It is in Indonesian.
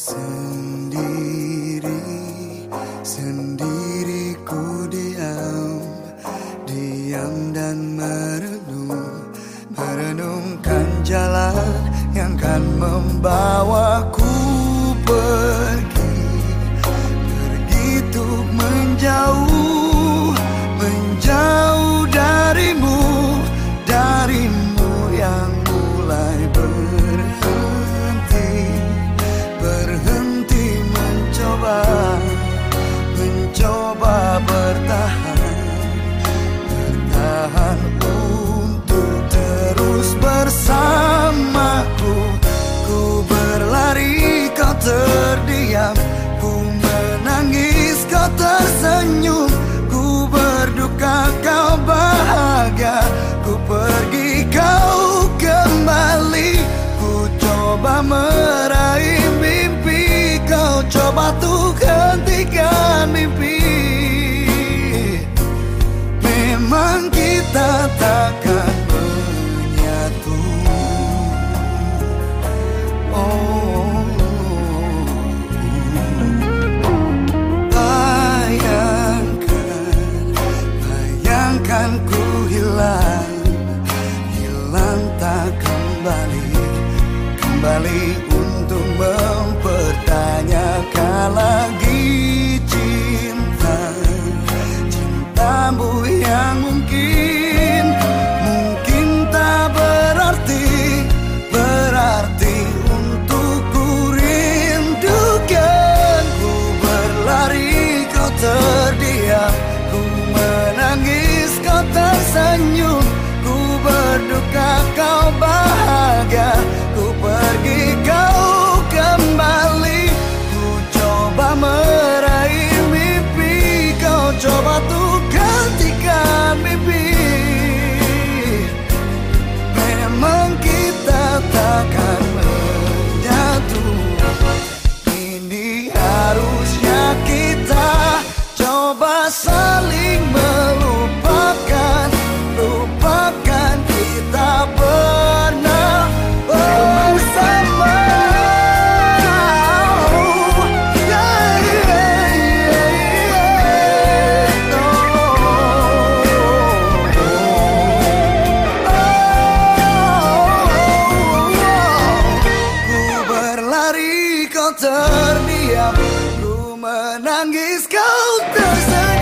Sendiri, sendiri ku diam. Diam dan merenung Merenungkan jalan yang kan membawaku pergi. Pergi untuk menjauh bersamaku. Ku berlari kau terdiam. Ku menangis kau tersenyum. Ku berduka kau bahagia. Ku pergi kau kembali. Ku coba meraih mimpi. Kau coba tuh hentikan mimpi. Memang kita takkan Kembali untuk mempertanyakan terdiam. Ku menangis kau tersenyum